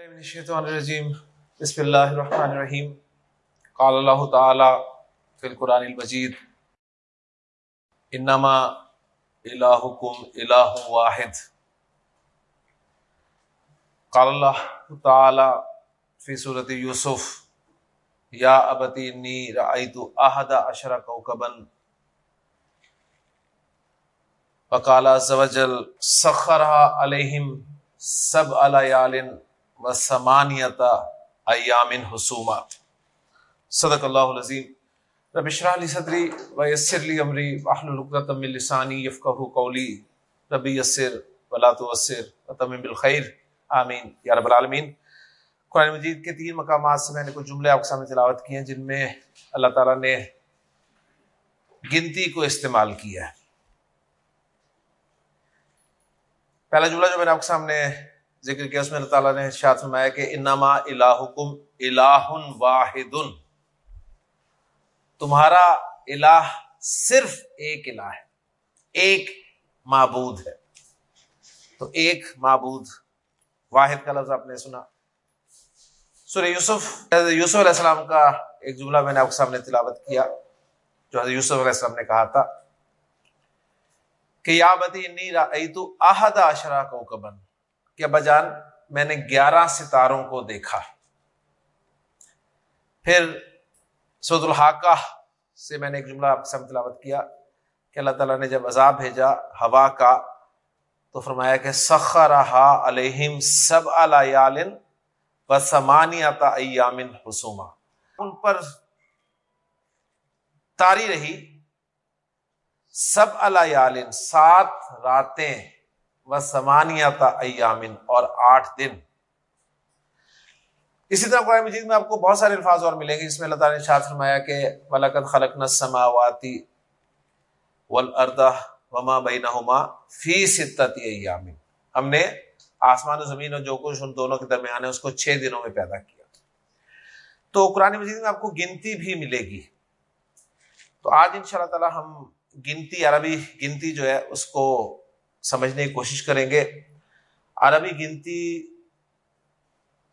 بالله من الشيطان الرجيم بسم الله الرحمن الرحيم قال الله تعالى في القرآن المجيد انما الهكم اله واحد۔ قال الله تعالى في سورة يوسف يا ابتی انی رأيت احد عشر كوكبا وقال عز وجل، سخرها علیہم عليهم سبع ليال وثمانیت ایام حسوما۔ صدق اللہ العظیم۔ رب اشرح لی صدری ویسر لی امری واحلل عقدۃ من لسانی یفقهوا قولی رب یسر ولا تعسر وتمم بالخیر آمین۔ یا رب العالمین۔ قرآن مجید کے تین مقامات سے میں نے کچھ جملے آپ کے سامنے تلاوت کیے ہیں، جن میں اللہ تعالیٰ نے گنتی کو استعمال کیا ہے۔ پہلا جملہ جو میں نے آپ کے سامنے ذکر کیا، اس میں اللہ تعالیٰ نے شاد فرمایا کہ انما الہکم الہ واحد۔ تمہارا الہ صرف ایک الہ ہے، ایک معبود ہے۔ تو ایک معبود، واحد کا لفظ آپ نے سنا۔ سورہ یوسف، حضرت یوسف علیہ السلام کا ایک جملہ میں نے آپ کے سامنے تلاوت کیا، جو حضرت یوسف علیہ السلام نے کہا تھا کہ یا بتی انی رأیتو احد عشرہ کوکبن کہ ابا جان میں نے گیارہ ستاروں کو دیکھا۔ پھر سعود الحاقہ سے میں نے ایک جملہ آپ سے تلاوت کیا کہ اللہ تعالیٰ نے جب عذاب بھیجا ہوا کا تو فرمایا کہ سخرہا علیہم سب علیالن و سمانیتا ایامن حسوما۔ ان پر تاری رہی سب علیالن سات راتیں۔ سمانیہ ایامن اور آٹھ دن۔ اسی طرح قرآن مجید میں آپ کو بہت سارے الفاظ اور ملیں گے، جس میں اللہ تعالیٰ نے شاد فرمایا کہ ملکت خلق نسماواتی والارض وما بینہما فی ستت ایامن ہم نے آسمان و زمین اور جو کچھ ان دونوں کے درمیان ہے، اس کو چھ دنوں میں پیدا کیا۔ تو قرآن مجید میں آپ کو گنتی بھی ملے گی۔ تو آج ان شاء اللہ تعالیٰ ہم گنتی عربی گنتی جو ہے، اس کو سمجھنے کی کوشش کریں گے۔ عربی گنتی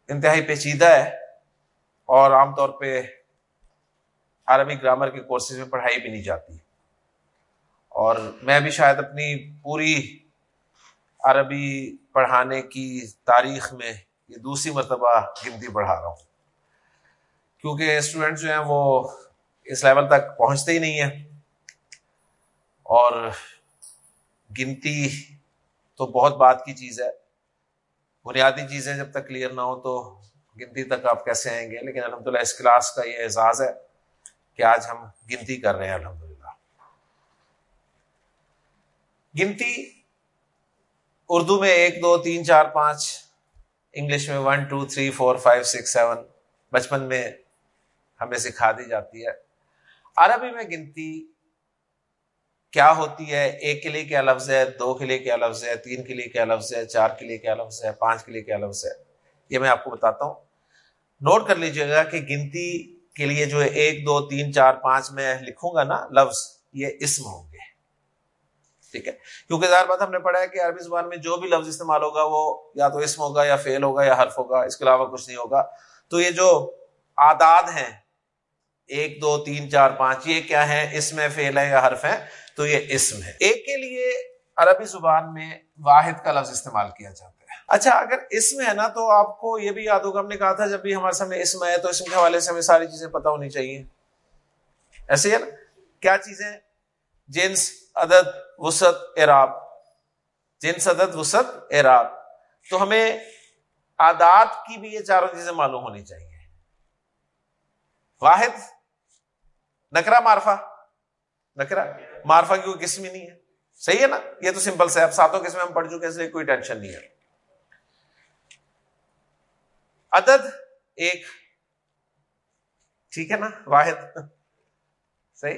انتہائی پیچیدہ ہے اور عام طور پہ عربی گرامر کے کورسز میں پڑھائی بھی نہیں جاتی۔ اور میں بھی شاید اپنی پوری عربی پڑھانے کی تاریخ میں یہ دوسری مرتبہ گنتی پڑھا رہا ہوں۔ کیونکہ اسٹوڈینٹ جو ہیں وہ اس لیول تک پہنچتے ہی نہیں ہیں۔ اور گنتی تو بہت بات کی چیز ہے۔ بنیادی چیزیں جب تک کلیئر نہ ہو تو گنتی تک آپ کیسے آئیں گے؟ لیکن الحمد للہ اس کلاس کا یہ اعزاز ہے کہ آج ہم گنتی کر رہے ہیں الحمد للہ گنتی اردو میں ایک، دو، تین، چار، پانچ، انگلش میں one two three four five six seven بچپن میں ہمیں سکھا دی جاتی ہے۔ عربی میں گنتی کیا ہوتی ہے؟ ایک کے لیے کیا لفظ ہے؟ دو کے لیے کیا لفظ ہے؟ تین کے لیے کیا لفظ ہے؟ چار کے لیے کیا لفظ ہے؟ پانچ کے لیے کیا لفظ ہے؟ یہ میں آپ کو بتاتا ہوں۔ نوٹ کر لیجیے گا کہ گنتی کے لیے جو ہے، ایک، دو، تین، چار، پانچ میں لکھوں گا نا لفظ، یہ اسم ہوں گے۔ ٹھیک ہے؟ کیونکہ ظاہر بات ہم نے پڑھا ہے کہ عربی زبان میں جو بھی لفظ استعمال ہوگا، وہ یا تو اسم ہوگا یا فیل ہوگا یا حرف ہوگا، اس کے علاوہ کچھ نہیں ہوگا۔ تو یہ جو آداد ہیں، ایک، دو، تین، چار، پانچ، یہ کیا ہے اس میں فیل ہے یا حرف ہے تو یہ اسم ہے۔ ایک کے لیے عربی زبان میں واحد کا لفظ استعمال کیا جاتا ہے۔ اچھا اگر اسم ہے نا، تو آپ کو یہ بھی یاد ہوگا، ہم نے کہا تھا جب بھی ہمارے سامنے اسم ہے تو اسم کے حوالے سے ہمیں ساری چیزیں پتہ ہونی چاہیے۔ ایسے ہے نا؟ کیا چیزیں؟ جنس، عدد، وسط، اعراب۔ جنس، عدد، وسط، اعراب۔ تو ہمیں آداد کی بھی یہ چاروں چیزیں معلوم ہونی چاہیے۔ واحد نکرا معرفہ۔ نکرا مارفا کی کوئی قسم ہی نہیں ہے۔ صحیح ہے نا؟ یہ تو سمپل سے اب ساتوں قسمیں ہم پڑھ چکے اس لیے کوئی ٹینشن نہیں ہے۔ عدد ایک۔ ٹھیک ہے نا؟ واحد۔ صحیح۔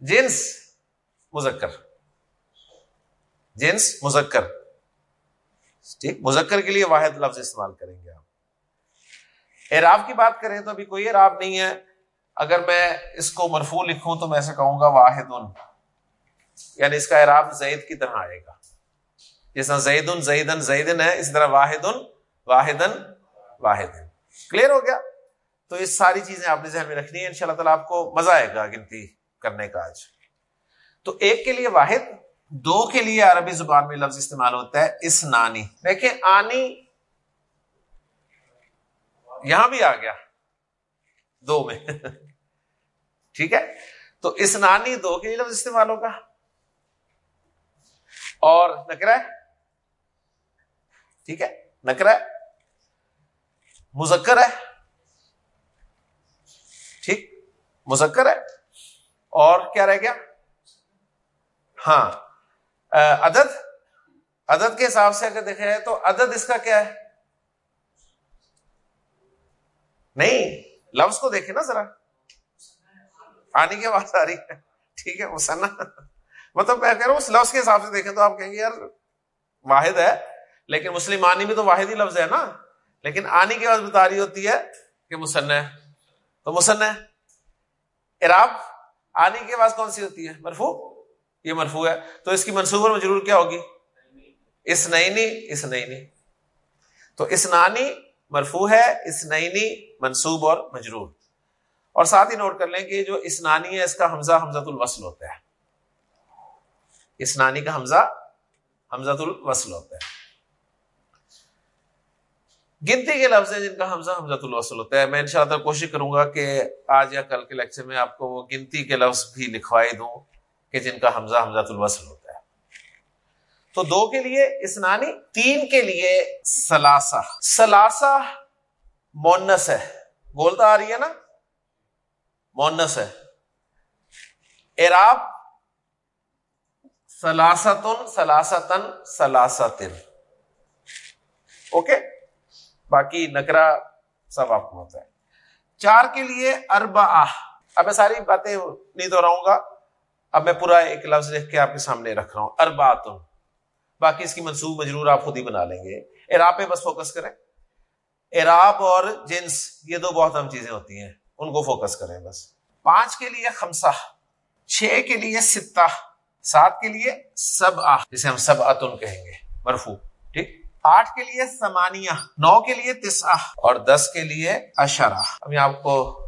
جنس مذکر۔ جنس مذکر۔ ٹھیک۔ مذکر کے لیے واحد لفظ استعمال کریں گے آپ۔ اعراب کی بات کریں تو ابھی کوئی اعراب نہیں ہے۔ اگر میں اس کو مرفو لکھوں تو میں ایسے کہوں گا واحد یعنی اس کا اعراب زید کی طرح آئے گا۔ جس طرح زید زیدن زیدن ہے اس طرح واحد واحد واحد کلیئر ہو گیا؟ تو یہ ساری چیزیں آپ نے ذہن میں رکھنی ہے ان شاء اللہ تعالیٰ آپ کو مزہ آئے گا گنتی کرنے کا آج۔ تو ایک کے لیے واحد، دو کے لیے عربی زبان میں لفظ استعمال ہوتا ہے اس نانی۔ دیکھیں، آنی یہاں بھی آ گیا۔ دو میں۔ ٹھیک ہے؟ تو اس نانی دو کے لیے لفظ استعمال ہوگا۔ اور نکرا ٹھیک ہے؟ نکرا مذکر ہے؟ ٹھیک؟ مذکر ہے؟ اور کیا رہ گیا؟ ہاں عدد۔ عدد کے حساب سے اگر دیکھا جائے تو عدد اس کا کیا ہے؟ نہیں، لفظ کو دیکھیں نا ذرا۔ آنے کی آواز آ رہی ہے۔ ٹھیک ہے، مسنا۔ مطلب میں کہہ رہا ہوں، اس لفظ کے حساب سے دیکھیں تو آپ کہیں گے، یار، واحد ہے۔ لیکن مسلم آنی میں تو واحد ہی لفظ ہے نا۔ لیکن آنی کی آواز بتا رہی ہوتی ہے کہ مسن ہے۔ تو مسن ہے۔ آنی کی آواز کون سی ہوتی ہے؟ مرفو یہ مرفو ہے۔ تو اس کی منصوب اور مجرور کیا ہوگی؟ اس نئی اس نئی تو اس نانی مرفو ہے، اس نئی نی منصوب اور مجرور۔ اور ساتھ ہی نوٹ کر لیں کہ جو اسنانی ہے، اس کا حمزہ حمزت الوصل ہوتا ہے۔ اسنانی کا حمزہ حمزت الوصل ہوتا ہے۔ گنتی کے لفظ ہیں جن کا حمزہ حمزت الوصل ہوتا ہے۔ میں انشاءاللہ کوشش کروں گا کہ آج یا کل کے لیکچر میں آپ کو وہ گنتی کے لفظ بھی لکھوائی دوں کہ جن کا حمزہ حمزت الوصل ہوتا ہے۔ تو دو کے لیے اسنانی، تین کے لیے سلاسا سلاسا مونس ہے۔ بولتا آ رہی ہے نا؟ مونس ہے۔ ایراب سلاستن سلاستن سلاستن اوکے؟ باقی نکرا سب آپ کو ہوتا ہے۔ چار کے لیے اربا اب میں ساری باتیں نہیں دوہراؤں گا۔ اب میں پورا ایک لفظ لکھ کے آپ کے سامنے رکھ رہا ہوں۔ ارباتن باقی اس کی منصوب مجرور آپ خود ہی بنا لیں گے۔ ایراب پہ بس فوکس کریں۔ ایراب اور جنس، یہ دو بہت اہم چیزیں ہوتی ہیں۔ ان کو فوکس کریں بس۔ پانچ کے لیے خمسہ، چھ کے لیے ستہ، سات کے لیے سب آ جسے ہم سب اتن کہیں گے۔ مرفو ٹھیک؟ آٹھ کے لیے سمانیہ نو کے لیے تسا اور دس کے لیے اشرا ابھی آپ کو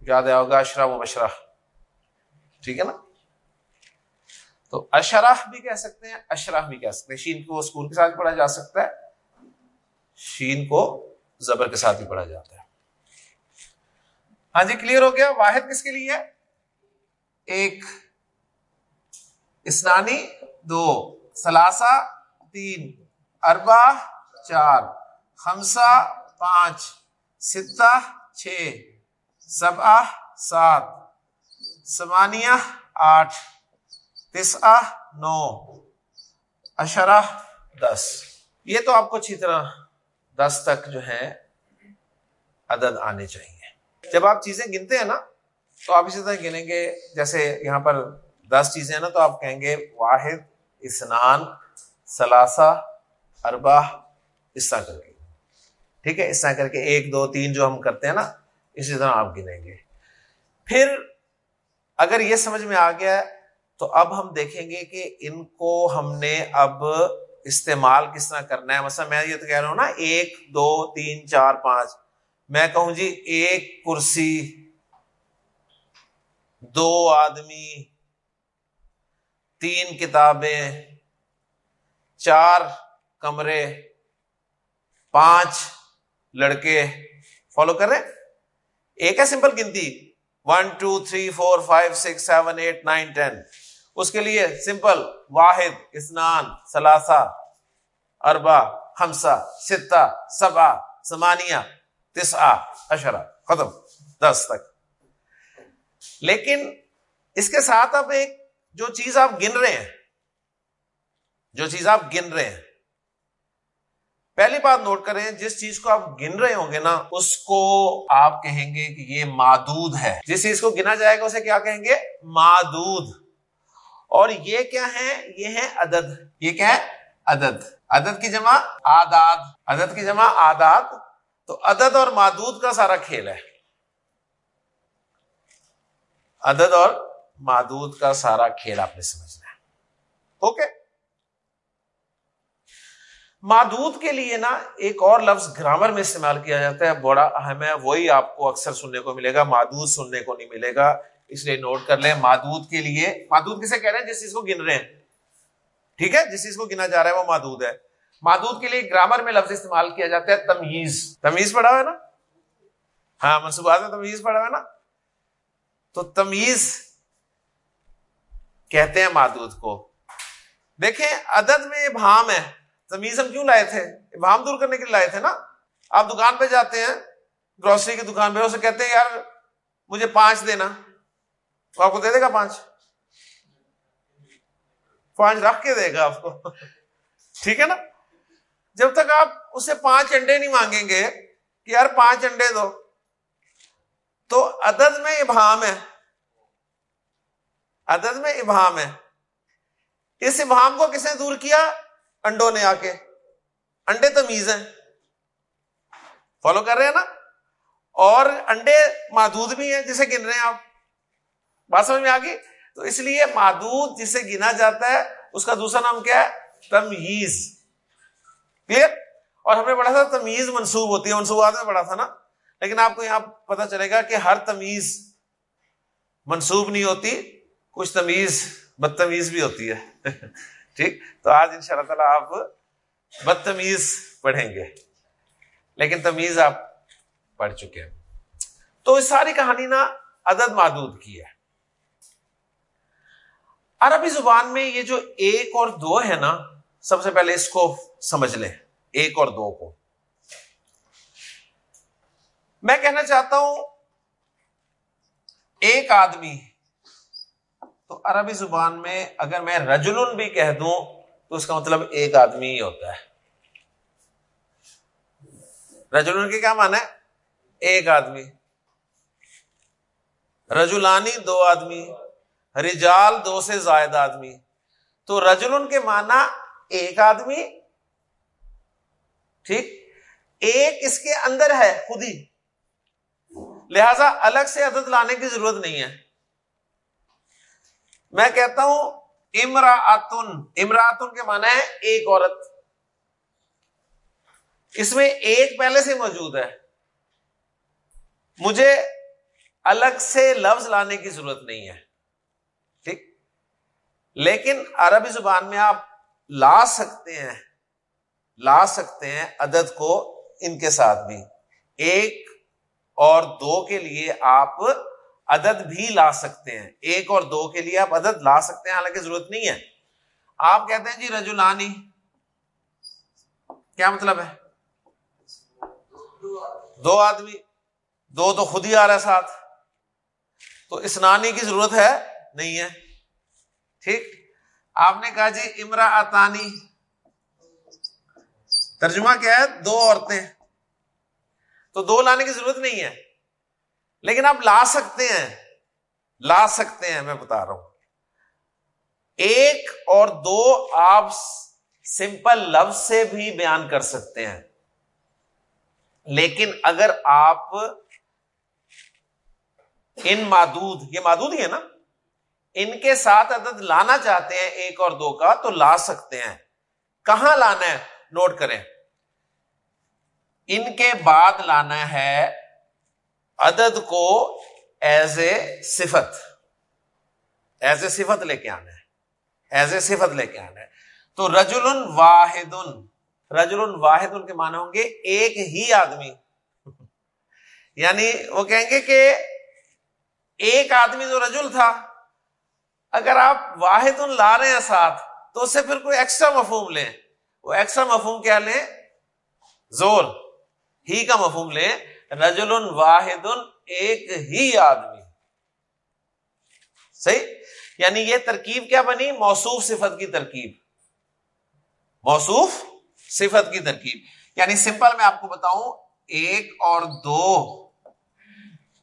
یاد آیا ہوگا اشرا و بشرا ٹھیک ہے نا؟ تو اشراح بھی کہہ سکتے ہیں اشراح بھی کہہ سکتے ہیں۔ شین کو اسکول کے ساتھ پڑھا جا سکتا ہے، شین کو زبر کے ساتھ بھی پڑھا جاتا ہے۔ ہاں جی کلیئر ہو گیا؟ واحد کس کے لیے ایک اسنانی دو سلاسا تین اربا چار خمسا پانچ، ستہ، چھ سبا سات سمانیہ آٹھ نو اشرا دس۔ یہ تو آپ کو اچھی طرح دس تک جو ہے عدد آنے چاہیے۔ جب آپ چیزیں گنتے ہیں نا، تو آپ اسی طرح گنیں گے، جیسے یہاں پر دس چیزیں ہیں نا، تو آپ کہیں گے واحد اسنان سلاسا اربا اس طرح کر کے۔ ٹھیک ہے؟ اس طرح کر کے ایک، دو، تین جو ہم کرتے ہیں نا، اسی طرح آپ گنیں گے۔ پھر اگر یہ سمجھ میں آ گیا تو اب ہم دیکھیں گے کہ ان کو ہم نے اب استعمال کس طرح کرنا ہے۔ مثلا میں یہ تو کہہ رہا ہوں نا، ایک، دو، تین، چار، پانچ۔ میں کہوں جی ایک کرسی، دو آدمی، تین کتابیں، چار کمرے، پانچ لڑکے۔ فالو کر رہے ایک ہے سمپل گنتی۔ One two three four five six seven eight nine ten اس کے لیے سمپل واحد اسنان سلاسا اربا ہمسا ستا سبا سمانیہ تسا اشرا ختم، دس تک۔ لیکن اس کے ساتھ اب ایک جو چیز آپ گن رہے ہیں، جو چیز آپ گن رہے ہیں، پہلی بات نوٹ کریں، جس چیز کو آپ گن رہے ہوں گے نا، اس کو آپ کہیں گے کہ یہ مادود ہے۔ جس چیز کو گنا جائے گا، اسے کیا کہیں گے؟ مادود۔ اور یہ کیا ہے یہ ہے عدد۔ یہ کیا ہے؟ عدد۔ عدد کی جمع آداد۔ عدد کی جمع آداد۔ تو عدد اور مادود کا سارا کھیل ہے۔ عدد اور مادود کا سارا کھیل آپ نے سمجھنا ہے۔ اوکے؟ مادود کے لیے نا ایک اور لفظ گرامر میں استعمال کیا جاتا ہے، بڑا اہم ہے، وہی آپ کو اکثر سننے کو ملے گا مادود سننے کو نہیں ملے گا، اس لیے نوٹ کر لیں مادود کے لیے مادود کسے کہہ رہے ہیں؟ جس چیز کو گن رہے ہیں۔ ٹھیک ہے؟ جس چیز کو گنا جا رہا ہے وہ مادود ہے۔ مادود کے لیے گرامر میں لفظ استعمال کیا جاتا ہے تمیز۔ تمیز پڑھا ہوا ہے نا؟ ہاں منصوبات میں تمیز پڑھا ہوا ہے نا؟ تو تمیز کہتے ہیں مادود کو۔ دیکھیں، عدد میں ابہام ہے۔ تمیز ہم کیوں لائے تھے؟ ابہام دور کرنے کے لیے لائے تھے نا؟ آپ دکان پہ جاتے ہیں گروسری کی دکان پہ، اسے کہتے ہیں، یار، مجھے پانچ دینا۔ تو آپ کو دے دے گا پانچ؟ پانچ رکھ کے دے گا آپ کو۔ ٹھیک ہے نا؟ جب تک آپ اسے پانچ انڈے نہیں مانگیں گے کہ یار پانچ انڈے دو، تو عدد میں ابہام ہے۔ عدد میں ابہام ہے۔ اس ابہام کو کس نے دور کیا؟ انڈوں نے آ کے۔ انڈے تمیز ہیں۔ فالو کر رہے ہیں نا؟ اور انڈے محدود بھی ہیں جسے گن رہے ہیں آپ۔ بات سمجھ میں آ گئی؟ تو اس لیے محدود جسے گنا جاتا ہے، اس کا دوسرا نام کیا ہے؟ تمیز۔ کلیئر اور ہم نے پڑھا تھا تمیز منسوب ہوتی ہے منصوبات میں پڑھا تھا نا۔ لیکن آپ کو یہاں پتا چلے گا کہ ہر تمیز منسوب نہیں ہوتی، کچھ تمیز بدتمیز بھی ہوتی ہے۔ ٹھیک؟ تو آج ان شاء اللہ تعالیٰ آپ بدتمیز پڑھیں گے۔ لیکن تمیز آپ پڑھ چکے ہیں۔ تو اس ساری کہانی نا عدد معدود کی ہے۔ عربی زبان میں یہ جو ایک اور دو ہے نا سب سے پہلے اس کو سمجھ لیں، ایک اور دو کو۔ میں کہنا چاہتا ہوں، ایک آدمی، تو عربی زبان میں اگر میں رجلن بھی کہہ دوں، تو اس کا مطلب ایک آدمی ہی ہوتا ہے۔ رجلن کے کیا مانا ہے؟ ایک آدمی۔ رجولانی دو آدمی، رجال دو سے زائد آدمی۔ تو رجلن کے معنی ایک آدمی، ٹھیک، ایک اس کے اندر ہے خود ہی لہذا الگ سے عدد لانے کی ضرورت نہیں ہے۔ میں کہتا ہوں امراۃن امراۃن کے معنی ہے ایک عورت۔ اس میں ایک پہلے سے موجود ہے۔ مجھے الگ سے لفظ لانے کی ضرورت نہیں ہے، ٹھیک۔ لیکن عربی زبان میں آپ لا سکتے ہیں۔ لا سکتے ہیں عدد کو ان کے ساتھ بھی۔ ایک اور دو کے لیے آپ عدد بھی لا سکتے ہیں۔ ایک اور دو کے لیے آپ عدد لا سکتے ہیں، حالانکہ ضرورت نہیں ہے۔ آپ کہتے ہیں جی رجولانی، کیا مطلب ہے؟ دو آدمی، دو تو خود ہی آ رہا ہے ساتھ۔ تو اسنانی کی ضرورت ہے، نہیں ہے۔ ٹھیک؟ آپ نے کہا جی امرا اتانی ترجمہ کیا ہے؟ دو عورتیں تو دو لانے کی ضرورت نہیں ہے۔ لیکن آپ لا سکتے ہیں۔ لا سکتے ہیں، میں بتا رہا ہوں۔ ایک اور دو آپ سمپل لفظ سے بھی بیان کر سکتے ہیں۔ لیکن اگر آپ ان مادود، یہ مادود ہی ہے نا؟ ان کے ساتھ عدد لانا چاہتے ہیں، ایک اور دو کا، تو لا سکتے ہیں۔ کہاں لانا ہے؟ نوٹ کریں۔ ان کے بعد لانا ہے عدد کو ایز اے صفت۔ ایز اے صفت لے کے آنا ہے۔ ایز اے صفت لے کے آنا ہے۔ تو رجل واحد رجل واحد ان کے معنی ہوں گے ایک ہی آدمی۔ یعنی وہ کہیں گے کہ ایک آدمی جو رجل تھا اگر آپ واحد لا رہے ہیں ساتھ، تو اس سے پھر کوئی ایکسٹرا مفہوم لیں۔ وہ ایکسٹرا مفہوم کیا لیں؟ زور۔ ہی کا مفہوم لیں۔ رجل واحد ایک ہی آدمی۔ صحیح؟ یعنی یہ ترکیب کیا بنی؟ موصوف صفت کی ترکیب۔ موصوف صفت کی ترکیب۔ یعنی سمپل میں آپ کو بتاؤں، ایک اور دو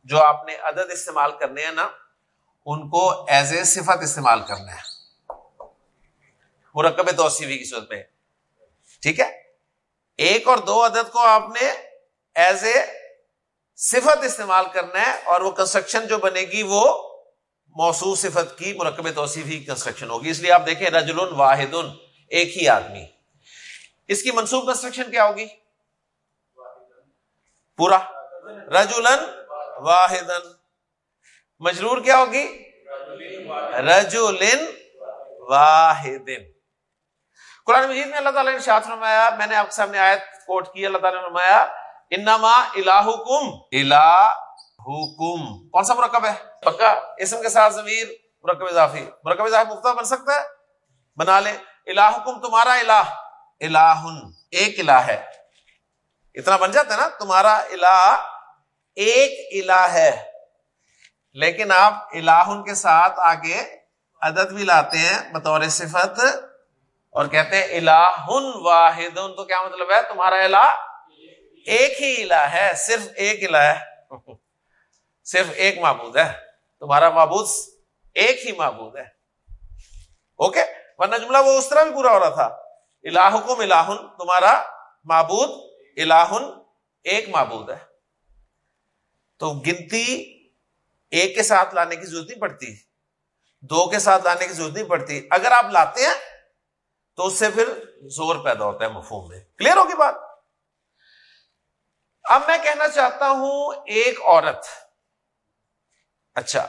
جو آپ نے عدد استعمال کرنے ہیں نا ان کو ایز اے صفت استعمال کرنا ہے۔ مرکب توسیفی کی صورت میں۔ ٹھیک ہے؟ ایک اور دو عدد کو آپ نے ایز اے صفت استعمال کرنا ہے اور وہ کنسٹرکشن جو بنے گی وہ موصوف صفت کی مرکب توصیفی کنسٹرکشن ہوگی۔ اس لیے آپ دیکھیں رجل واحد ایک ہی آدمی۔ اس کی منسوب کنسٹرکشن کیا ہوگی؟ پورا۔ رجولن واحد مجرور کیا ہوگی؟ رجولن واحد قرآن مجید میں اللہ تعالیٰ نے شاط فرمایا، میں نے آپ کے سامنے آیت کوٹ کی، اللہ تعالیٰ نے فرمایا، انما الہکم الہکم۔ کون سا مرکب ہے؟ پکا، اسم کے ساتھ ضمیر، مرکب اضافی۔ مرکب اضافی مختلف بن سکتا ہے؟ بنا لے الہکم تمہارا الہ، الہن، ایک الہ ہے۔ اتنا بن جاتا ہے نا، تمہارا الہ ایک الہ ہے۔ لیکن آپ الہن کے ساتھ آگے عدد بھی لاتے ہیں بطور صفت اور کہتے ہیں الہن واحد تو کیا مطلب ہے؟ تمہارا الہ ایک ہی الہ ہے، صرف ایک الہ ہے۔ صرف ایک معبود ہے۔ تمہارا معبود ایک ہی معبود ہے۔ اوکے؟ ورنہ جملہ وہ اس طرح بھی پورا ہو رہا تھا۔ الہکم الہن، تمہارا معبود الہن ایک معبود ہے۔ تو گنتی ایک کے ساتھ لانے کی ضرورت نہیں پڑتی، دو کے ساتھ لانے کی ضرورت نہیں پڑتی۔ اگر آپ لاتے ہیں تو اس سے پھر زور پیدا ہوتا ہے مفہوم میں۔ کلیئر ہوگی بات؟ اب میں کہنا چاہتا ہوں ایک عورت۔ اچھا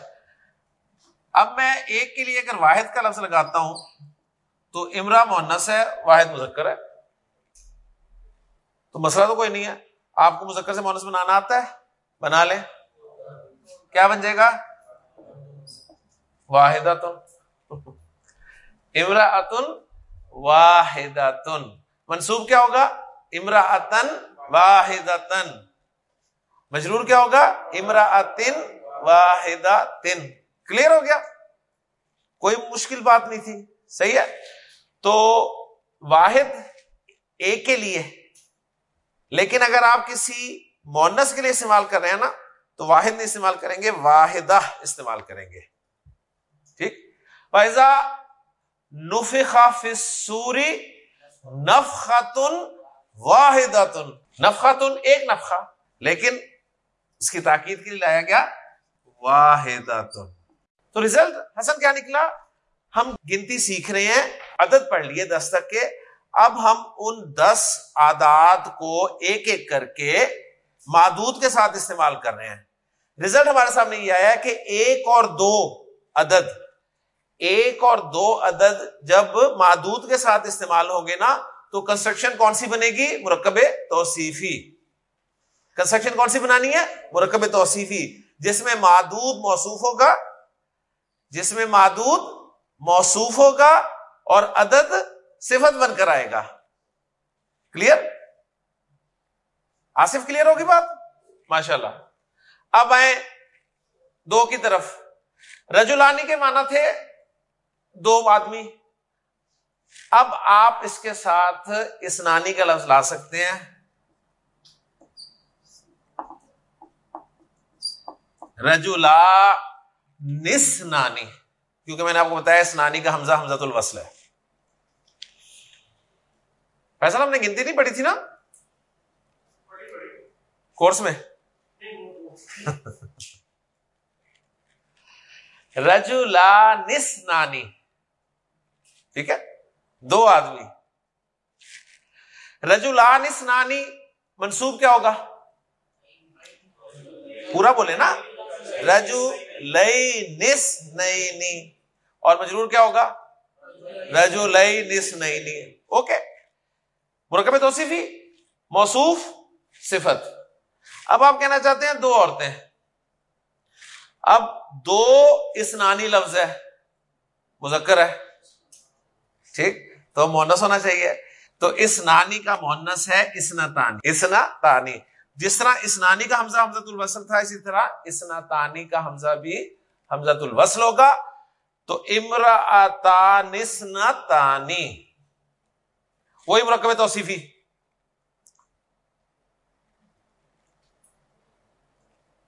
اب میں ایک کے لیے اگر واحد کا لفظ لگاتا ہوں تو امرا مونس ہے، واحد مذکر ہے۔ تو مسئلہ تو کوئی نہیں ہے۔ آپ کو مذکر سے مونس بنانا آتا ہے، بنا لیں۔ کیا بن جائے گا؟ واحد امرا اتن واحد منصوب کیا ہوگا؟ امرا اتن واحد مجرور کیا ہوگا؟ امرا اتن واحد تن کلیئر ہو گیا؟ کوئی مشکل بات نہیں تھی. صحیح ہے؟ تو واحد ایک کے لیے، لیکن اگر آپ کسی مونس کے لیے استعمال کر رہے ہیں نا تو واحد نہیں استعمال کریں گے، واحدہ استعمال کریں گے۔ ٹھیک؟ فائزہ نف خافوری نف خاتون واحد نف خاتون ایک نفخا لیکن اس کی تاکید کے لیے لایا گیا واحد تو ریزلٹ حسن کیا نکلا؟ ہم گنتی سیکھ رہے ہیں، عدد پڑھ لیے دس تک کے۔ اب ہم ان دس آداد کو ایک ایک کر کے مادود کے ساتھ استعمال کر رہے ہیں۔ ریزلٹ ہمارے سامنے یہ آیا کہ ایک اور دو عدد، ایک اور دو عدد جب مادود کے ساتھ استعمال ہوں گے نا، تو کنسٹرکشن کون سی بنے گی؟ مرکب توصیفی۔ کنسٹرکشن کون سی بنانی ہے؟ مرکب توصیفی۔ جس میں مادود موصوف ہوگا، جس میں مادود موصوف ہوگا اور عدد صفت بن کر آئے گا۔ کلیئر آصف کلیئر ہوگی بات؟ ماشاء اللہ اب آئے دو کی طرف۔ رجولانی کے معنی تھے دو آدمی۔ اب آپ اس کے ساتھ اسنانی کا لفظ لا سکتے ہیں۔ رجولا نس نانی۔ کیونکہ میں نے آپ کو بتایا اسنانی کا حمزہ حمزہ الوصل ہے۔ فیصل، ہم نے گنتی نہیں پڑھی تھی نا؟ کورس میں؟ رجولا نس نانی ٹھیک ہے؟ دو آدمی۔ رجولا نس نانی منسوب کیا ہوگا؟ پورا بولے نا؟ رجو لئی نس نئی اور مجرور کیا ہوگا؟ رجو لئی نس نئی اوکے۔ مرکب توصیفی؟ موصوف، صفت۔ اب آپ کہنا چاہتے ہیں دو عورتیں اب دو اسنانی لفظ ہے، مذکر ہے۔ ٹھیک؟ تو مونس ہونا چاہیے۔ تو اس نانی کا مونس ہے اسنا تانی اسنا تانی جس طرح اسنانی کا حمزہ حمزت الوصل تھا، اسی طرح اسنا تانی کا حمزہ بھی حمزت الوصل ہوگا۔ تو امرا تانی وہی مرکب توصیفی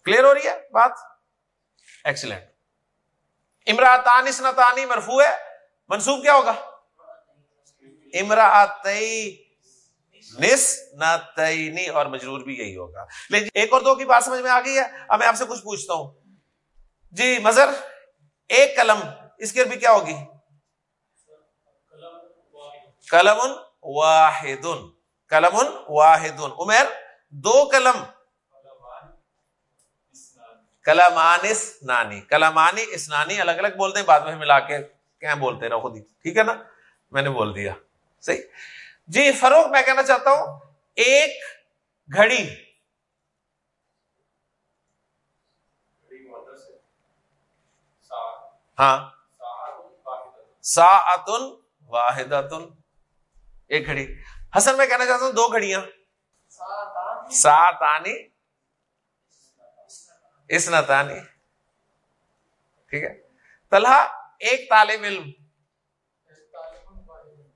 کلیئر ہو رہی ہے بات؟ ایکسیلنٹ امراطان اسنتانی مرفو ہے، منسوب کیا ہوگا؟ امراط نس نہ اور مجرور بھی یہی ہوگا۔ لیکن جی، ایک اور دو کی بات سمجھ میں آ گئی ہے، اب میں آپ سے کچھ پوچھتا ہوں۔ جی مظہر ایک قلم، اس کی عربی کیا ہوگی؟ قلم واحد۔ کلم واحد۔ عمر، دو قلم۔ کلمان نانی کلمانی اسنانی الگ الگ بولتے ہیں بعد میں ملا کے کیا بولتے رہو خود ہی۔ ٹھیک ہے نا؟ میں نے بول دیا۔ صحیح؟ جی فروغ، میں کہنا چاہتا ہوں، ایک گھڑی۔ ہاں۔ سا اتن واحد ایک گھڑی۔ حسن، میں کہنا چاہتا ہوں، دو گھڑیاں۔ سات آنی اسنتانی ٹھیک ہے؟ طلحہ، ایک طالب علم۔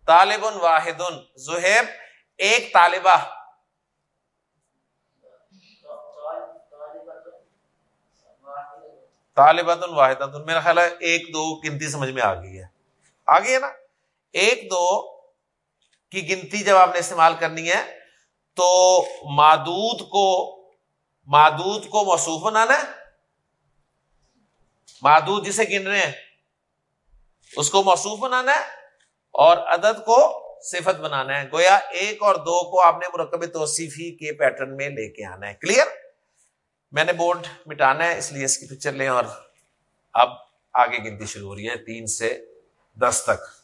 طالب واحد زہیب، ایک طالبہ۔ طالبات واحد میرا خیال ہے ایک دو گنتی سمجھ میں آ گئی ہے۔ آ گئی ہے نا؟ ایک دو کی گنتی جب آپ نے استعمال کرنی ہے تو مادود کو مادود کو موصوف بنانا ہے۔ مادود جسے گن رہے ہیں، اس کو موصوف بنانا ہے اور عدد کو صفت بنانا ہے۔ گویا ایک اور دو کو آپ نے مرکب توصیفی کے پیٹرن میں لے کے آنا ہے۔ کلیئر میں نے بورڈ مٹانا ہے، اس لیے اس کی پکچر لیں اور اب آگے گنتی شروع ہو رہی ہے۔ تین سے دس تک۔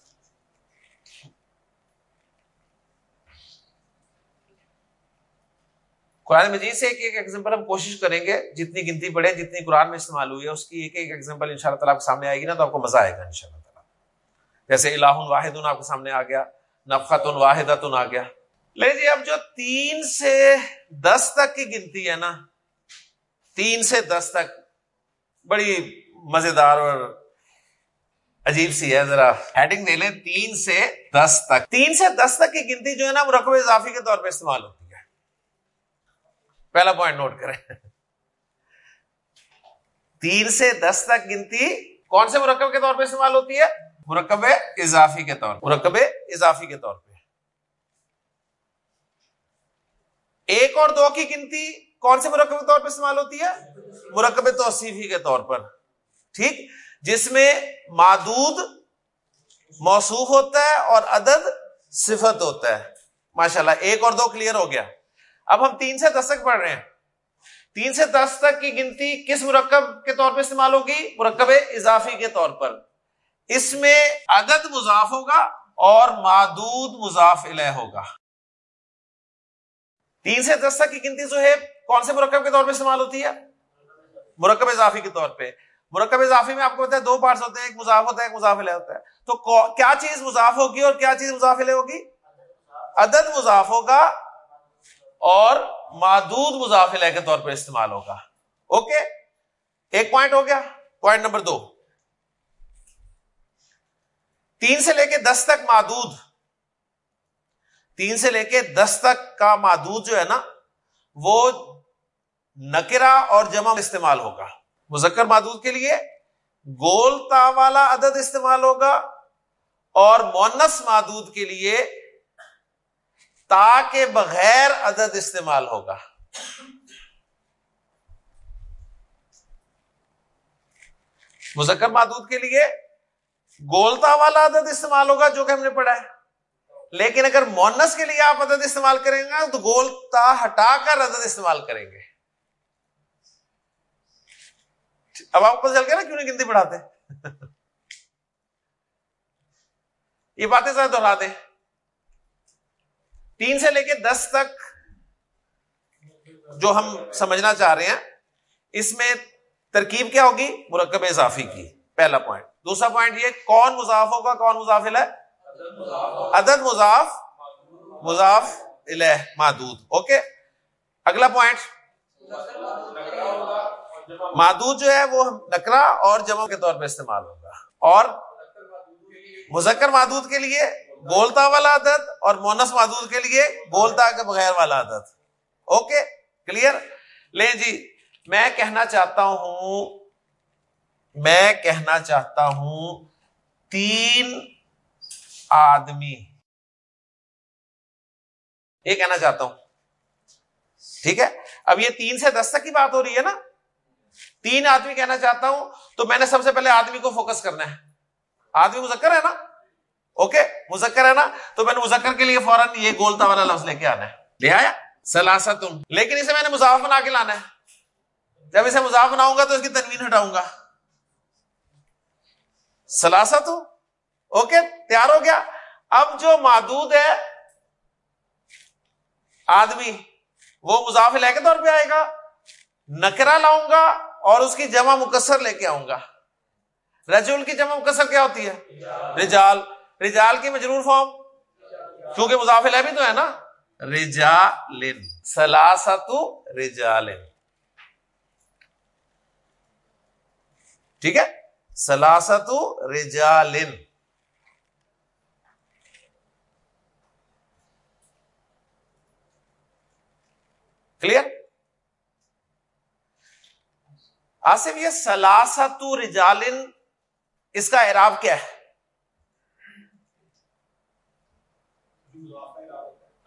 قرآن مجید سے ایک ایک ایگزامپل ہم کوشش کریں گے، جتنی گنتی پڑھے جتنی قرآن میں استعمال ہوئی ہے، اس کی ایک ایک ایگزامپل ان شاء اللہ تعالیٰ آپ کے سامنے آئے گی نا، تو آپ کو مزہ آئے گا ان شاء اللہ تعالیٰ۔ جیسے الہ واحد آپ کے سامنے آ گیا نفقت واحد آ گیا۔ لے جی اب جو تین سے دس تک کی گنتی ہے نا، تین سے دس تک بڑی مزیدار اور عجیب سی ہے، ذرا ہیڈنگ دے لیں، تین سے دس تک۔ تین سے دس تک کی گنتی جو ہے نا مرکب اضافی کے طور پہ استعمال ہوتی ہے۔ پہلا پوائنٹ نوٹ کریں۔ تین سے دس تک گنتی کون سے مرکب کے طور پہ استعمال ہوتی ہے؟ مرکب اضافی کے طور مرکب اضافی کے طور پہ۔ ایک اور دو کی گنتی کون سے مرکب کے طور پہ استعمال ہوتی ہے؟ مرکب توصیفی کے طور پر۔ ٹھیک؟ جس میں مادود موصوف ہوتا ہے اور عدد صفت ہوتا ہے۔ ماشاء اللہ ایک اور دو کلیئر ہو گیا۔ اب ہم تین سے دس تک پڑھ رہے ہیں۔ تین سے دس تک کی گنتی کس مرکب کے طور پہ استعمال ہوگی؟ مرکب اضافی کے طور پر۔ اس میں عدد مضاف ہوگا اور مادود مضاف الہ ہوگا۔ تین سے دس تک کی گنتی جو ہے، کون سے مرکب کے طور پہ استعمال ہوتی ہے؟ مرکب اضافی کے طور پہ۔ مرکب اضافی میں آپ کو پتا ہے، دو پارٹس ہوتے ہیں، ایک مضاف ہوتا ہے، ایک مضاف الہ ہوتا ہے۔ تو کیا چیز مضاف ہوگی اور کیا چیز مضاف الہ ہوگی؟ عدد مضاف ہوگا اور مادود مضافلہ کے طور پر استعمال ہوگا۔ اوکے؟ ایک پوائنٹ ہو گیا۔ پوائنٹ نمبر دو۔ تین سے لے کے دس تک مادود تین سے لے کے دس تک کا مادود جو ہے نا، وہ نکرا اور جمع استعمال ہوگا۔ مذکر مادود کے لیے گول تا والا عدد استعمال ہوگا اور مونس مادود کے لیے تا کے بغیر عدد استعمال ہوگا۔ مذکر معدود کے لیے گولتا والا عدد استعمال ہوگا جو کہ ہم نے پڑھا ہے۔ لیکن اگر مونس کے لیے آپ عدد استعمال کریں گے تو گولتا ہٹا کر عدد استعمال کریں گے۔ اب آپ کو چل گیا نا کیوں نہیں گنتی پڑھاتے؟ یہ باتیں ذرا دہرا دیں تین سے لے کے دس تک جو ہم سمجھنا چاہ رہے ہیں، اس میں ترکیب کیا ہوگی؟ مرکب اضافی کی، پہلا پوائنٹ دوسرا پوائنٹ یہ، کون مضاف ہوگا کون مضافل ہے عدد مضاف مضاف الہ محدود اوکے اگلا پوائنٹ محدود جو ہے وہ نکرا اور جمع کے طور پہ استعمال ہوگا. اور مذکر محدود کے لیے بولتا والا عدد اور مونس محدود کے لیے بولتا کے بغیر والا عدد۔ اوکے؟ کلیئر؟ لیں جی میں کہنا چاہتا ہوں، میں کہنا چاہتا ہوں تین آدمی۔ یہ کہنا چاہتا ہوں۔ ٹھیک ہے؟ اب یہ تین سے دس تک کی بات ہو رہی ہے نا؟ تین آدمی کہنا چاہتا ہوں، تو میں نے سب سے پہلے آدمی کو فوکس کرنا ہے۔ آدمی مذکر ہے نا؟ اوکے مذکر ہے نا؟ تو میں نے مذکر کے لیے فوراً یہ گولتا والا لفظ لے کے آنا ہے۔ لے آیا؟ سلاسا تم لیکن اسے میں نے مضاف بنا کے لانا ہے۔ جب اسے مضاف بناؤں گا تو اس کی تنوین ہٹاؤں گا۔ سلاسا تو اوکے تیار ہو گیا؟ اب جو معدود ہے آدمی، وہ مضاف لے کے طور پہ آئے گا۔ نکرا لاؤں گا اور اس کی جمع مکسر لے کے آؤں گا۔ رجول کی جمع مکسر کیا ہوتی ہے؟ رجال رجال کی مجرور فارم؟ کیونکہ مضافل ہے بھی تو ہے نا؟ رجالن سلاست رجالن۔ ٹھیک ہے؟ سلاست رجالن۔ کلیئر؟ آصف یہ سلاست رجالن اس کا اعراب کیا ہے؟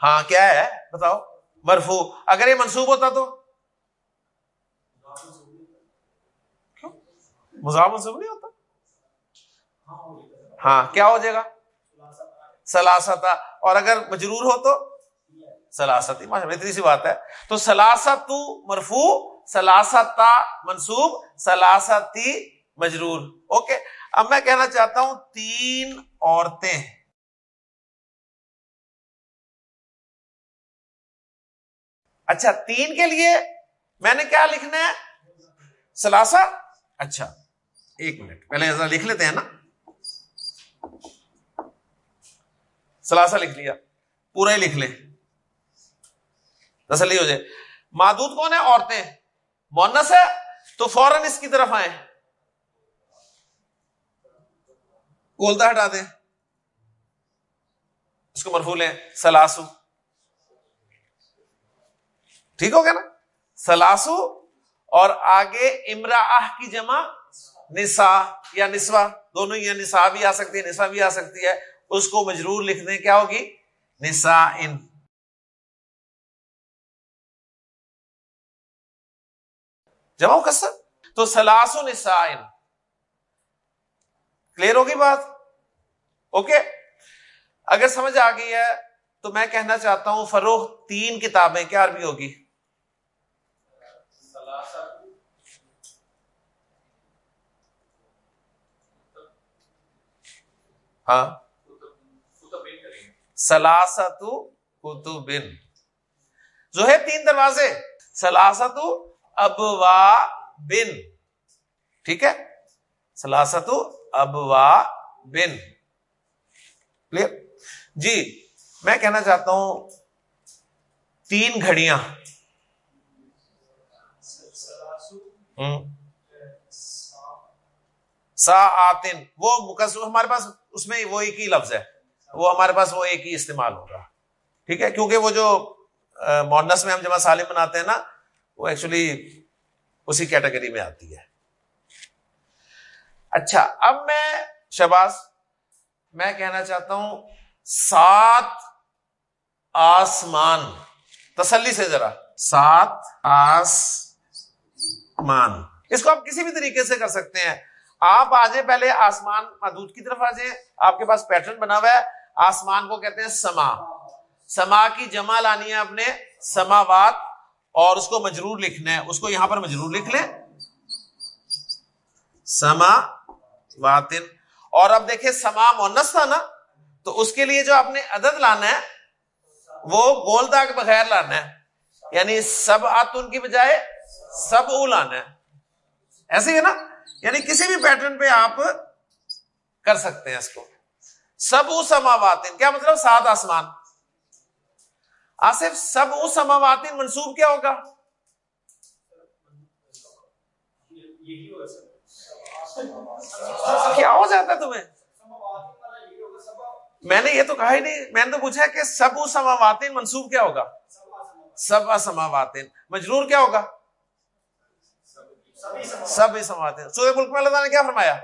ہاں کیا ہے؟ بتاؤ۔ مرفو اگر یہ منسوب ہوتا تو؟ مزاح منسوب نہیں ہوتا؟ ہاں کیا ہو جائے گا؟ سلاستا اور اگر مجرور ہو تو؟ سلاستی اتنی سی بات ہے۔ تو سلاست مرفو سلاستا منسوب سلاستی مجرور۔ اوکے۔ اب میں کہنا چاہتا ہوں تین عورتیں۔ اچھا تین کے لیے میں نے کیا لکھنا ہے؟ سلاسا اچھا ایک منٹ، پہلے ایسا لکھ لیتے ہیں نا۔ سلاسا لکھ لیا، پورا ہی لکھ لیں۔ تسلی ہو جائے۔ مادود کون ہے؟ عورتیں۔ مونس ہے؟ تو فوراً اس کی طرف آئے کولتا ہٹا دیں۔ اس کو مرفول ہے سلاسو۔ ٹھیک ہو گیا نا؟ سلاسو اور آگے امرا کی جمع نسا یا نسوا دونوں یا نسا بھی آ سکتی ہے نسا بھی آ سکتی ہے اس کو مجرور لکھ دیں کیا ہوگی؟ نسا ان جمع کسر تو سلاسو نسا ان کلیئر ہوگی بات؟ اوکے؟ اگر سمجھ آ گئی ہے تو میں کہنا چاہتا ہوں فروغ تین کتابیں، کیا عربی ہوگی؟ ہاں؟ سلاست کتبن جو ہے تین دروازے۔ سلاست ابوا بن ٹھیک ہے؟ سلاست ابوا بن کلیئر؟ جی میں کہنا چاہتا ہوں، تین گھڑیاں۔ ہوں۔ سا آتن وہ ہمارے پاس، اس میں وہ ایک ہی لفظ ہے۔ وہ ہمارے پاس وہ ایک ہی استعمال ہوگا ٹھیک ہے؟ کیونکہ وہ جو مونس میں ہم جمع سالم بناتے ہیں نا، وہ ایکچولی اسی کیٹیگری میں آتی ہے۔ اچھا اب میں، شہباز، میں کہنا چاہتا ہوں، سات آسمان۔ تسلی سے ذرا۔ سات آسمان۔ اس کو آپ کسی بھی طریقے سے کر سکتے ہیں۔ آپ آ جائیں پہلے آسمان محدود کی طرف آ جائیں۔ آپ کے پاس پیٹرن بنا ہوا ہے۔ آسمان کو کہتے ہیں سما۔ سما کی جمع لانی ہے اپنے سماوات اور اس کو مجرور لکھنا ہے۔ اس کو یہاں پر مجرور لکھ لیں۔ سما واتن اور اب دیکھیں سما مونس تھا نا۔ تو اس کے لیے جو آپ نے عدد لانا ہے، وہ گول داغ بغیر لانا ہے۔ یعنی سب آتن کی بجائے سب او لانا ہے۔ ایسے ہی نا؟ یعنی کسی بھی پیٹرن پہ آپ کر سکتے ہیں اس کو۔ سب سماوات، کیا مطلب سات آسمان؟ آصف سب سماوات منسوب کیا ہوگا؟ کیا ہو جاتا تمہیں؟ میں نے یہ تو کہا ہی نہیں، میں نے تو پوچھا کہ سب سماوات منسوب کیا ہوگا؟ سب سماوات، مجرور کیا ہوگا؟ سب ہی سماتے ہیں سورہ ملک میں اللہ تعالیٰ نے کیا فرمایا؟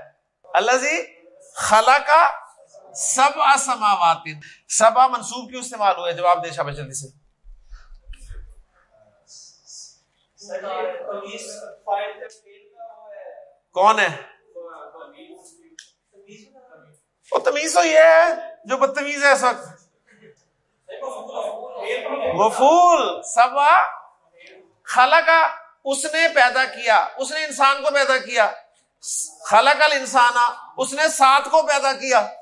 اللہ جی خلا کا سب سماوات۔ سبا منصوب کیوں استعمال ہوئے؟ جواب دے شاہ جلدی سے۔ کون ہے؟ وہ تمیز تو یہ ہے جو بدتمیز ہے اس وقت۔ مفول سبا خالہ کا اس نے پیدا کیا، اس نے انسان کو پیدا کیا۔ خلق الانسان، اس نے سات کو پیدا کیا۔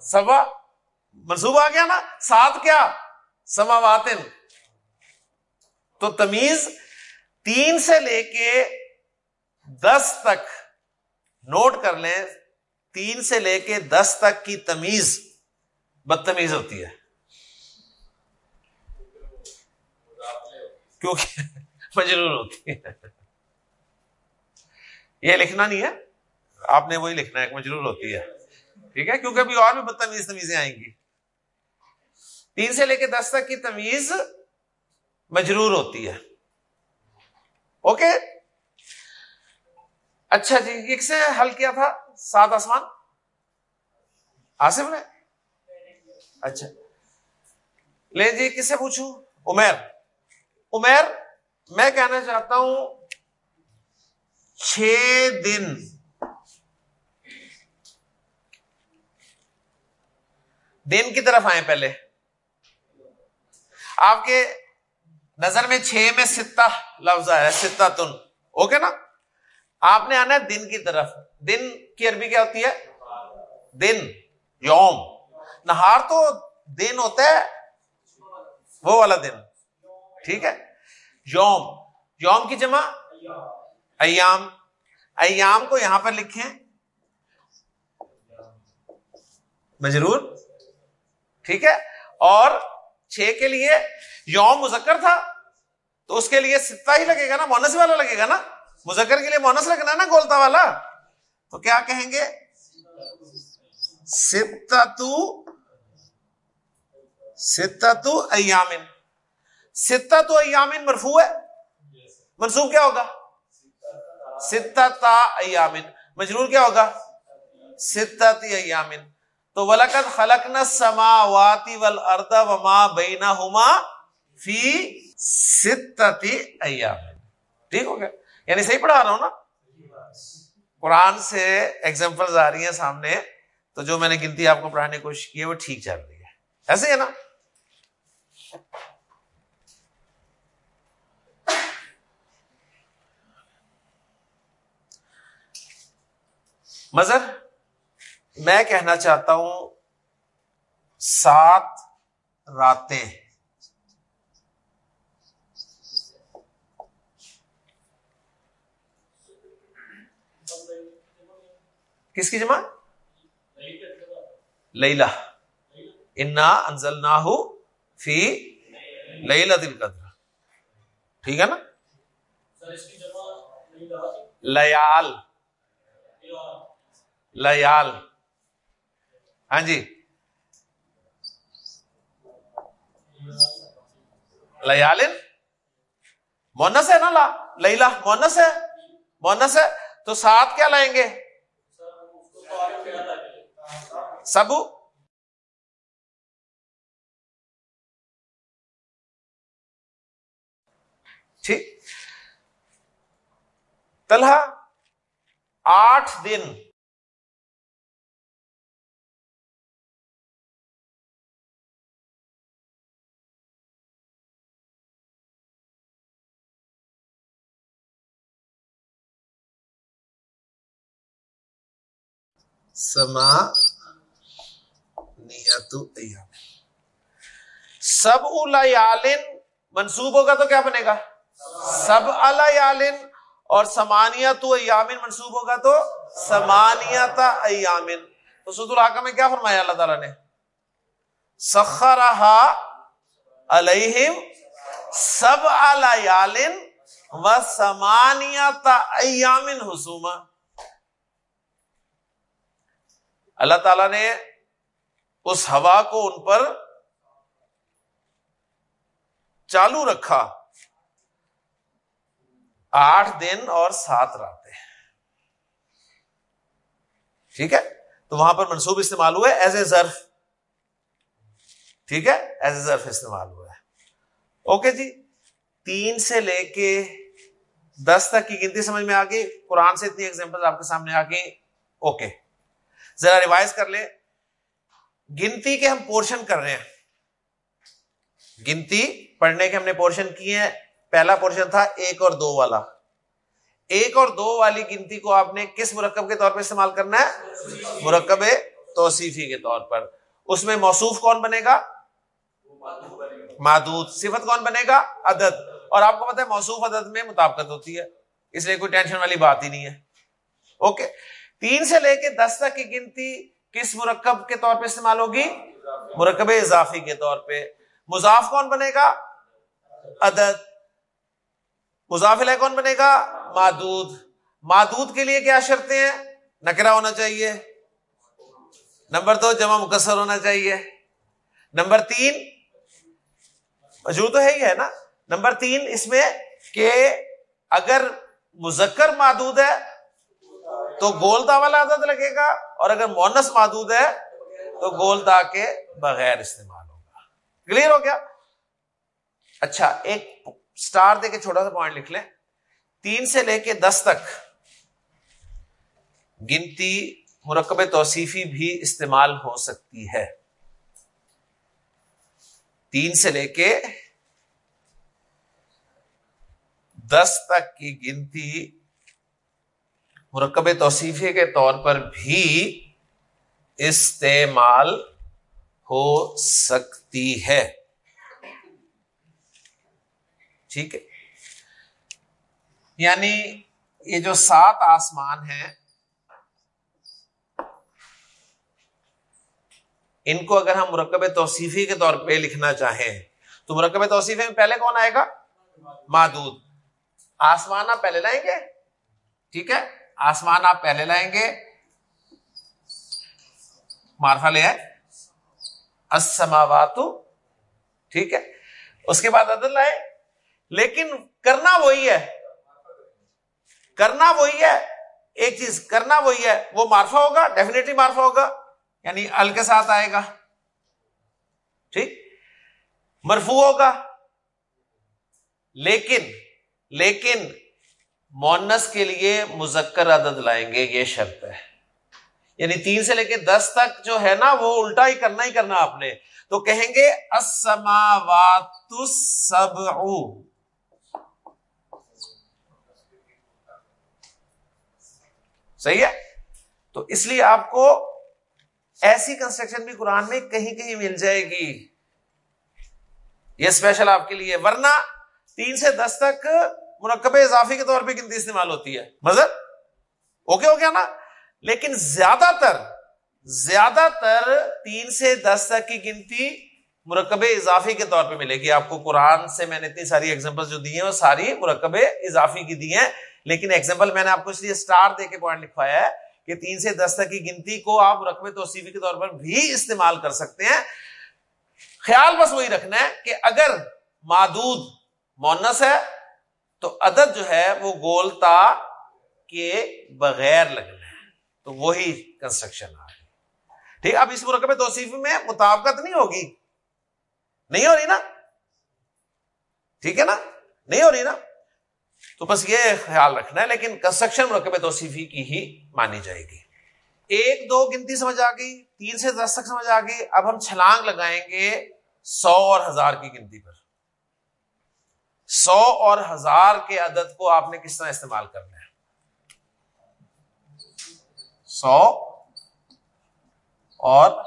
سبا منصوبہ آ گیا نا؟ سات کیا؟ سماواتن۔ تو تمیز تین سے لے کے دس تک نوٹ کر لیں، تین سے لے کے دس تک کی تمیز بدتمیز ہوتی ہے۔ کیونکہ مجرور ہوتی ہے یہ لکھنا نہیں ہے۔ آپ نے وہی لکھنا ہے مجرور ہوتی ہے۔ ٹھیک ہے؟ کیونکہ ابھی اور بھی بدتمیز تمیزیں آئیں گی۔ تین سے لے کے دس تک کی تمیز مجرور ہوتی ہے۔ اوکے؟ اچھا جی ایک سے حل کیا تھا؟ سات آسمان۔ آصف نے؟ اچھا۔ لے جی کس سے پوچھوں؟ عمیر۔ عمیر میں کہنا چاہتا ہوں چھ دن دن کی طرف آئے پہلے۔ آپ کے نظر میں چھ میں ستا لفظ آیا ستا تن اوکے نا؟ آپ نے آنا ہے دن کی طرف۔ دن کی عربی کیا ہوتی ہے؟ دن، یوم۔ نہار تو دن ہوتا ہے، وہ والا دن۔ ٹھیک ہے؟ یوم. یوم کی جمع؟ ایام. ایام کو یہاں پر لکھیں. مجرور. ٹھیک ہے؟ اور چھ کے لیے یوم مذکر تھا، تو اس کے لیے ستا ہی لگے گا نا، مونس والا لگے گا نا؟ مذکر کے لیے مونس لگنا ہے نا، گولتا والا؟ تو کیا کہیں گے؟ ستو ستو ایامن. ستا تو ایامن مرفو ہے؟ منصوب کیا ہوگا؟ ستا ایامن مجرور کیا ہوگا؟ ستتی ایامن تو ولقت خلق نہ سما واتی ول اردا وما بینا ہوما فی ستتی ایامن ٹھیک ہو گیا؟ یعنی صحیح پڑھا رہا ہوں نا؟ قرآن سے ایگزامپل آ رہی ہیں سامنے۔ تو جو میں نے گنتی آپ کو پڑھانے کی کوشش کی ہے وہ ٹھیک چل رہی ہے۔ ایسے ہے نا؟ مظہر میں کہنا چاہتا ہوں سات راتیں۔ کس کی جمع؟ لیلا انا انزل نہ فی لیلا دل قدر ٹھیک ہے نا؟ لیال۔ لیال ہاں جی۔ لیالن مونس ہے نا لا لیلا مونس ہے؟ مونس ہے؟ تو سات کیا لائیں گے؟ سبو۔ ٹھیک۔ طلحہ، آٹھ دن۔ سما نیت سب الیالن منصوب ہوگا تو کیا بنے گا؟ سب الیالن اور سمانیت ایامن منصوب ہوگا تو سمانیت ایامن۔ تو سد الحقہ میں کیا فرمایا اللہ تعالیٰ نے؟ سخرہا علیہم سب الیالن و سمانیت ایامن حسومہ اللہ تعالی نے اس ہوا کو ان پر چالو رکھا۔ آٹھ دن اور سات راتیں۔ ٹھیک ہے؟ تو وہاں پر منصوب استعمال ہوا ہے ایز اے ظرف۔ ٹھیک ہے؟ ایز اے ظرف استعمال ہوا ہے۔ اوکے جی تین سے لے کے دس تک کی گنتی سمجھ میں آ گئی قرآن سے اتنی ایگزامپل آپ کے سامنے آ گئی اوکے۔ ذرا ریوائز کر لیں۔ گنتی کے ہم پورشن کر رہے ہیں۔ گنتی پڑھنے کے ہم نے پورشن کیے ہیں۔ پہلا پورشن تھا ایک اور دو والا۔ ایک اور دو والی گنتی کو آپ نے کس مرکب کے طور پر استعمال کرنا ہے؟ مرکب توصیفی کے طور پر۔ اس میں موصوف کون بنے گا؟ مادود صفت کون بنے گا؟ عدد۔ اور آپ کو پتا ہے موصوف عدد میں مطابقت ہوتی ہے۔ اس لیے کوئی ٹینشن والی بات ہی نہیں ہے۔ اوکے۔ تین سے لے کے دس تک کی گنتی کس مرکب کے طور پہ استعمال ہوگی؟ مرکب اضافی کے طور پہ۔ مضاف کون بنے گا؟ عدد۔ مضاف ہے کون بنے گا؟ مادود۔ مادود کے لیے کیا شرطیں ہیں؟ نکرا ہونا چاہیے۔ نمبر دو، جمع مکسر ہونا چاہیے۔ نمبر تین موجود تو ہے ہی ہے نا۔ نمبر تین، اس میں کہ اگر مذکر مادود ہے تو گولدا والا عدد لگے گا اور اگر مونس مادود ہے تو گولدا کے بغیر استعمال ہوگا۔ کلیئر ہو گیا؟ اچھا ایک اسٹار دے کے چھوٹا سا پوائنٹ لکھ لیں۔ تین سے لے کے دس تک گنتی مرکب توصیفی بھی استعمال ہو سکتی ہے۔ تین سے لے کے دس تک کی گنتی مرکب توصیفی کے طور پر بھی استعمال ہو سکتی ہے۔ ٹھیک ہے۔ یعنی یہ جو سات آسمان ہیں، ان کو اگر ہم مرکب توصیفی کے طور پہ لکھنا چاہیں، تو مرکب توصیفی میں پہلے کون آئے گا؟ مادود۔ آسمان آپ پہلے لائیں گے؟ ٹھیک ہے۔ آسمان آپ پہلے لائیں گے۔ مارفا لے آئے۔ اسماواتو ٹھیک ہے۔ اس کے بعد عدل لائے لیکن کرنا وہی ہے۔ کرنا وہی ہے۔ ایک چیز کرنا وہی ہے۔ وہ مارفا ہوگا ڈیفینیٹلی مارفا ہوگا۔ یعنی ال کے ساتھ آئے گا۔ ٹھیک۔ مرفو ہوگا۔ لیکن لیکن مونس کے لیے مذکر عدد لائیں گے، یہ شرط ہے۔ یعنی تین سے لے کے دس تک جو ہے نا، وہ الٹا ہی کرنا ہی کرنا آپ نے۔ تو کہیں گے سب صحیح ہے؟ تو اس لیے آپ کو ایسی کنسٹرکشن بھی قرآن میں کہیں کہیں مل جائے گی۔ یہ اسپیشل آپ کے لیے۔ ورنہ تین سے دس تک مرکب اضافی کے طور پہ گنتی استعمال ہوتی ہے؟ مزر اوکے ہو گیا نا؟ لیکن زیادہ تر زیادہ تر تین سے دس تک کی گنتی مرکب اضافی کے طور پہ ملے گی۔ آپ کو قرآن سے میں نے اتنی ساری ایگزامپل جو دی ہیں، وہ ساری مرکب اضافی کی دی ہیں۔ لیکن ایگزامپل میں نے آپ کو اس لیے اسٹار دے کے پوائنٹ لکھوایا ہے کہ تین سے دس تک کی گنتی کو آپ رقم توصیفی کے طور پر بھی استعمال کر سکتے ہیں۔ خیال بس وہی رکھنا ہے کہ اگر مادود مونس ہے تو عدد جو ہے وہ گولتا کے بغیر لگنا ہے۔ تو وہی کنسٹرکشن آ رہی ٹھیک، اب اس مرکب توصیفی میں مطابقت نہیں ہوگی۔ نہیں ہو رہی نا؟ ٹھیک ہے نا؟ نہیں ہو رہی نا؟ تو بس یہ خیال رکھنا ہے، لیکن کنسٹرکشن مرکب توصیفی کی ہی مانی جائے گی۔ ایک، دو گنتی سمجھ آ گئی، تین سے دس تک سمجھ آ گئی۔ اب ہم چھلانگ لگائیں گے سو اور ہزار کی گنتی پر۔ سو اور ہزار کے عدد کو آپ نے کس طرح استعمال کرنا ہے؟ سو اور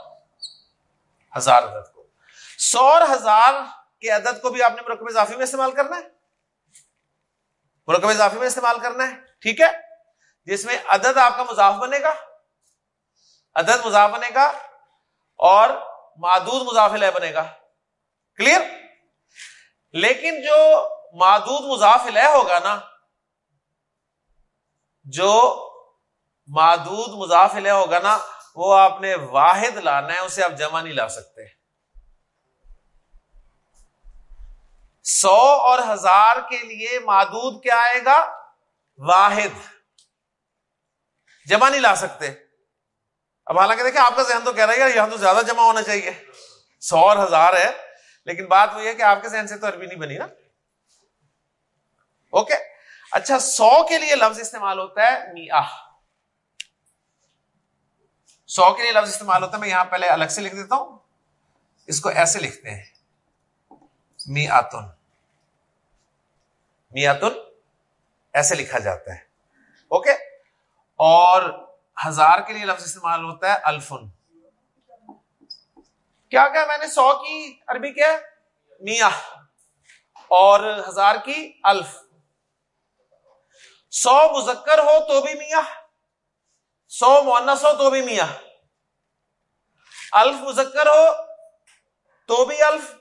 ہزار عدد کو۔ سو اور ہزار کے عدد کو بھی آپ نے مرکب اضافی میں استعمال کرنا ہے؟ مرکب اضافی میں استعمال کرنا ہے، ٹھیک ہے؟ جس میں عدد آپ کا مضاف بنے گا، عدد مضاف بنے گا اور مادود مضافل بنے گا۔ کلیئر؟ لیکن جو مادود مضافل ہوگا نا، جو مادود مضافل ہوگا نا، وہ آپ نے واحد لانا ہے، اسے آپ جمع نہیں لا سکتے۔ سو اور ہزار کے لیے مادود کیا آئے گا؟ واحد۔ جمع نہیں لا سکتے۔ اب حالانکہ دیکھیں، آپ کا ذہن تو کہہ رہا ہے یہاں تو زیادہ جمع ہونا چاہیے۔ سو اور ہزار ہے۔ لیکن بات وہ یہ کہ آپ کے ذہن سے تو عربی نہیں بنی نا۔ اوکے اچھا سو کے لیے لفظ استعمال ہوتا ہے میاہ۔ سو کے لیے لفظ استعمال ہوتا ہے، میں یہاں پہلے الگ سے لکھ دیتا ہوں۔ اس کو ایسے لکھتے ہیں۔ می آتن می آتن ایسے لکھا جاتا ہے۔ اوکے اور ہزار کے لیے لفظ استعمال ہوتا ہے الفن۔ کیا کیا میں نے سو کی عربی کیا میاں اور ہزار کی الف۔ سو مذکر ہو تو بھی میاں۔ سو مونس ہو تو بھی میاں۔ الف مذکر ہو تو بھی الف۔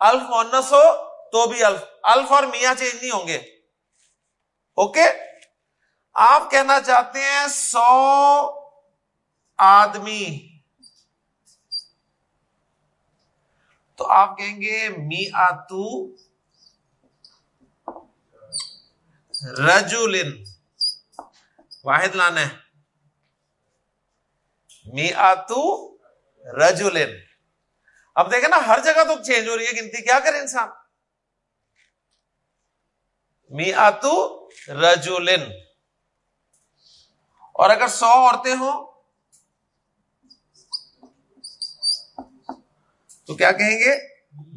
الف مونس ہو تو بھی الف۔ الف اور میاں چینج نہیں ہوں گے۔ اوکے؟ آپ کہنا چاہتے ہیں سو آدمی۔ تو آپ کہیں گے می آتو رجولن واحد لانا ہے۔ می آتو رجولن اب دیکھیں نا، ہر جگہ تو چینج ہو رہی ہے، گنتی کیا کرے انسان؟ می آتو رجولن اور اگر سو عورتیں ہوں تو کیا کہیں گے؟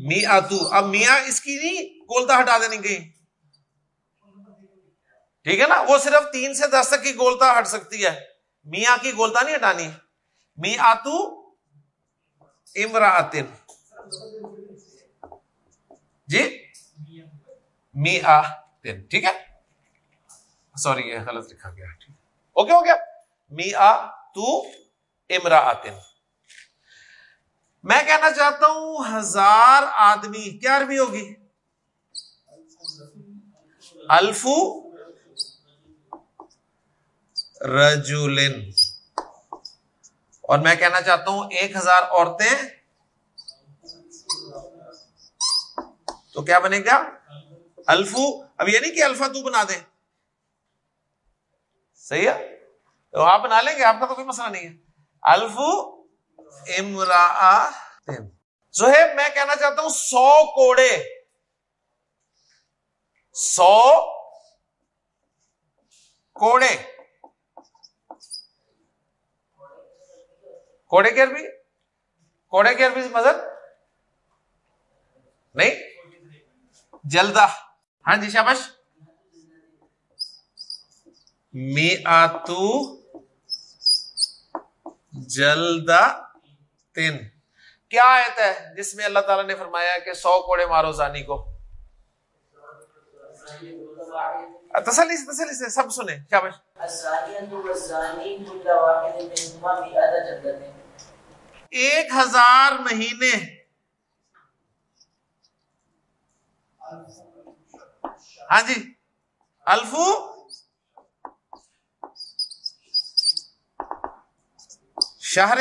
می آتو اب میاں اس کی نہیں گولتا ہٹا دینی کہیں ٹھیک ہے نا؟ وہ صرف تین سے دس تک کی گولتا ہٹ سکتی ہے۔ میاں کی گولتا نہیں ہٹانی۔ می آتو امراطن جی؟ می آن ٹھیک ہے؟ سوری، یہ غلط لکھا گیا۔ اوکے ہو گیا می آ تو امرا آتن میں کہنا چاہتا ہوں ہزار آدمی، کیا عربی ہوگی؟ الفو رجولن اور میں کہنا چاہتا ہوں ایک ہزار عورتیں۔ تو کیا بنے گا؟ الفو۔ اب یہ نہیں کہ الفا تو بنا دیں۔ صحیح ہے؟ تو آپ بنا لیں گے، آپ کا تو کوئی مسئلہ نہیں ہے۔ الفو امرا زہیب، میں کہنا چاہتا ہوں سو کوڑے۔ سو کوڑے۔ کوڑے کی عربی؟ کوڑے کی عربی مذہب؟ نہیں؟ جلدہ۔ ہاں جی شابش می آتو جلدا تین۔ کیا آیت ہے جس میں اللہ تعالیٰ نے فرمایا کہ سو کوڑے مارو زانی کو؟ تسلی سے تسلی سے سب سنے شابش ایک ہزار مہینے۔ ہاں جی۔ الفو؟ شہر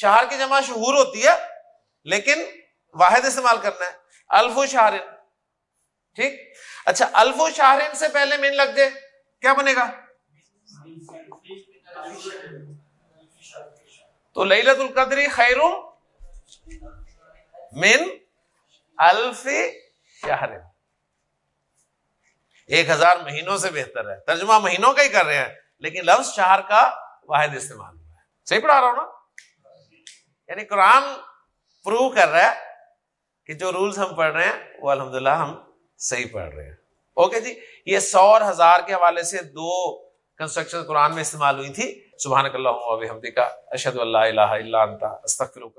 شہر کی جمع شہور ہوتی ہے، لیکن واحد استعمال کرنا ہے۔ الف و شہرن ٹھیک؟ اچھا الف و شہرن سے پہلے مین لگ دے کیا بنے گا؟ تو للت القدری خیر من الف شہر ایک ہزار مہینوں سے بہتر ہے۔ ترجمہ مہینوں کا ہی کر رہے ہیں، لیکن لفظ شہر کا واحد استعمال ہوا ہے۔ صحیح پڑھا رہا ہوں نا؟ یعنی قرآن پروو کر رہا ہے کہ جو رولز ہم پڑھ رہے ہیں، وہ الحمد ہم صحیح پڑھ رہے ہیں۔ اوکے جی؟ یہ سو اور ہزار کے حوالے سے دو کنسٹرکشن قرآن میں استعمال ہوئی تھی۔ سبحان اللہ اشد اللہ الہ الا انت، استغفرک۔